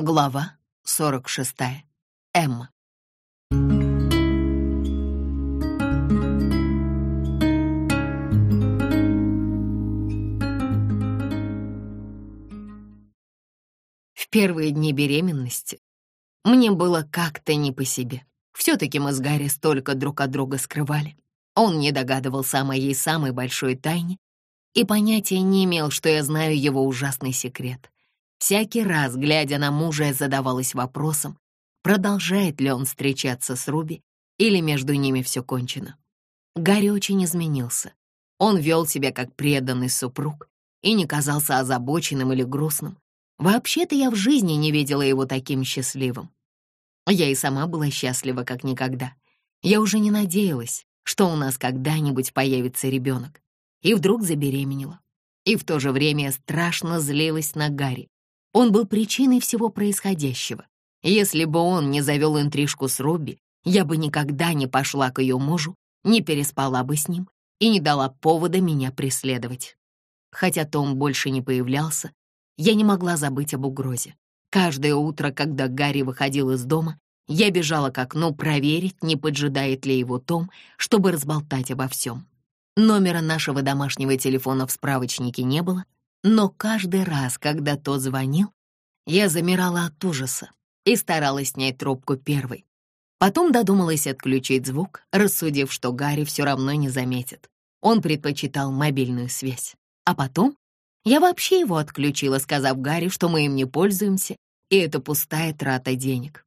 Глава 46. Эмма. В первые дни беременности мне было как-то не по себе. Все-таки мы с Гарри столько друг от друга скрывали. Он не догадывался о моей самой большой тайне и понятия не имел, что я знаю его ужасный секрет — Всякий раз, глядя на мужа, я задавалась вопросом, продолжает ли он встречаться с Руби или между ними все кончено. Гарри очень изменился. Он вел себя как преданный супруг и не казался озабоченным или грустным. Вообще-то я в жизни не видела его таким счастливым. Я и сама была счастлива как никогда. Я уже не надеялась, что у нас когда-нибудь появится ребенок. И вдруг забеременела. И в то же время я страшно злилась на Гарри. Он был причиной всего происходящего. Если бы он не завел интрижку с Робби, я бы никогда не пошла к ее мужу, не переспала бы с ним и не дала повода меня преследовать. Хотя Том больше не появлялся, я не могла забыть об угрозе. Каждое утро, когда Гарри выходил из дома, я бежала к окну проверить, не поджидает ли его Том, чтобы разболтать обо всем. Номера нашего домашнего телефона в справочнике не было, но каждый раз, когда тот звонил, я замирала от ужаса и старалась снять трубку первой. Потом додумалась отключить звук, рассудив, что Гарри все равно не заметит. Он предпочитал мобильную связь. А потом я вообще его отключила, сказав Гарри, что мы им не пользуемся, и это пустая трата денег.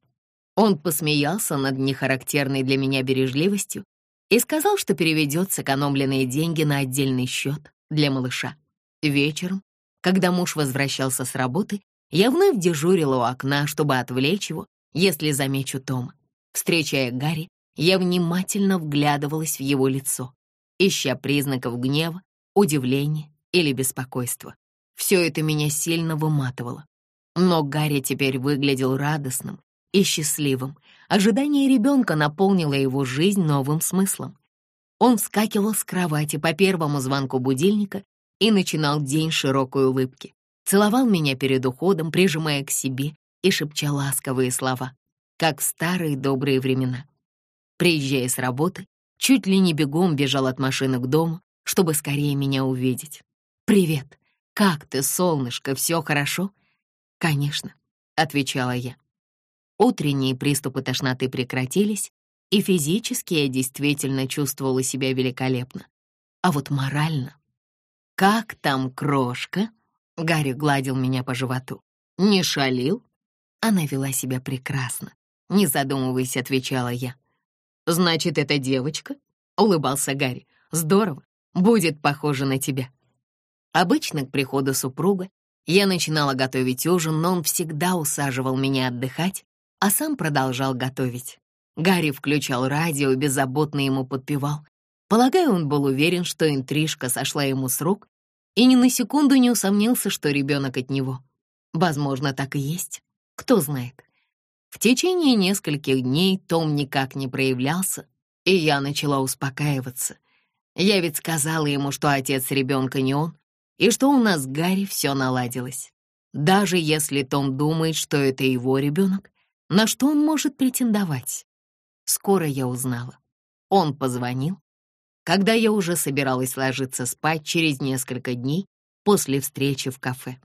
Он посмеялся над нехарактерной для меня бережливостью и сказал, что переведет сэкономленные деньги на отдельный счет для малыша. Вечером, когда муж возвращался с работы, я вновь дежурила у окна, чтобы отвлечь его, если замечу Тома. Встречая Гарри, я внимательно вглядывалась в его лицо, ища признаков гнева, удивления или беспокойства. Все это меня сильно выматывало. Но Гарри теперь выглядел радостным и счастливым. Ожидание ребенка наполнило его жизнь новым смыслом. Он вскакивал с кровати по первому звонку будильника и начинал день широкой улыбки. Целовал меня перед уходом, прижимая к себе и шепча ласковые слова, как в старые добрые времена. Приезжая с работы, чуть ли не бегом бежал от машины к дому, чтобы скорее меня увидеть. «Привет! Как ты, солнышко, все хорошо?» «Конечно», — отвечала я. Утренние приступы тошноты прекратились, и физически я действительно чувствовала себя великолепно. А вот морально «Как там крошка?» — Гарри гладил меня по животу. «Не шалил?» Она вела себя прекрасно. Не задумываясь, отвечала я. «Значит, это девочка?» — улыбался Гарри. «Здорово. Будет похоже на тебя». Обычно к приходу супруга я начинала готовить ужин, но он всегда усаживал меня отдыхать, а сам продолжал готовить. Гарри включал радио и беззаботно ему подпевал, Полагаю, он был уверен, что интрижка сошла ему с рук, и ни на секунду не усомнился, что ребенок от него. Возможно, так и есть. Кто знает. В течение нескольких дней Том никак не проявлялся, и я начала успокаиваться. Я ведь сказала ему, что отец ребенка не он, и что у нас с Гарри все наладилось. Даже если Том думает, что это его ребенок, на что он может претендовать? Скоро я узнала. Он позвонил, когда я уже собиралась ложиться спать через несколько дней после встречи в кафе.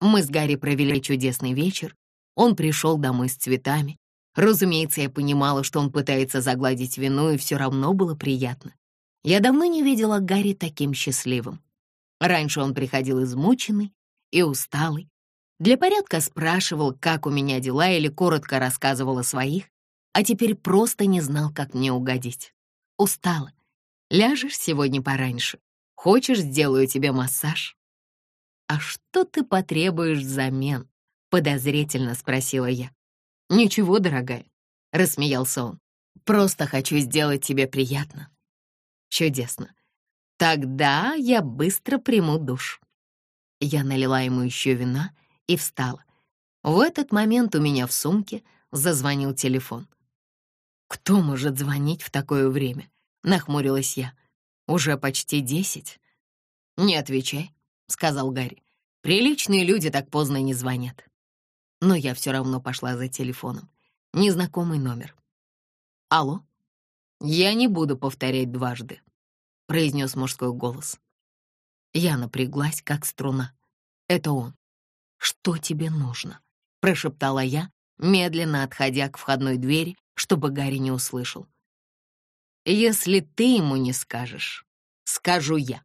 Мы с Гарри провели чудесный вечер. Он пришел домой с цветами. Разумеется, я понимала, что он пытается загладить вину, и все равно было приятно. Я давно не видела Гарри таким счастливым. Раньше он приходил измученный и усталый. Для порядка спрашивал, как у меня дела, или коротко рассказывал о своих, а теперь просто не знал, как мне угодить. Устала Ляжешь сегодня пораньше? Хочешь, сделаю тебе массаж?» «А что ты потребуешь взамен?» — подозрительно спросила я. «Ничего, дорогая», — рассмеялся он. «Просто хочу сделать тебе приятно». «Чудесно. Тогда я быстро приму душ». Я налила ему еще вина и встала. В этот момент у меня в сумке зазвонил телефон. Кто может звонить в такое время? — нахмурилась я. «Уже почти десять». «Не отвечай», — сказал Гарри. «Приличные люди так поздно не звонят». но я все равно пошла за телефоном. Незнакомый номер. «Алло?» «Я не буду повторять дважды», — произнес мужской голос. Я напряглась, как струна. Это он. «Что тебе нужно?» — прошептала я, медленно отходя к входной двери, чтобы Гарри не услышал. «Если ты ему не скажешь, скажу я»,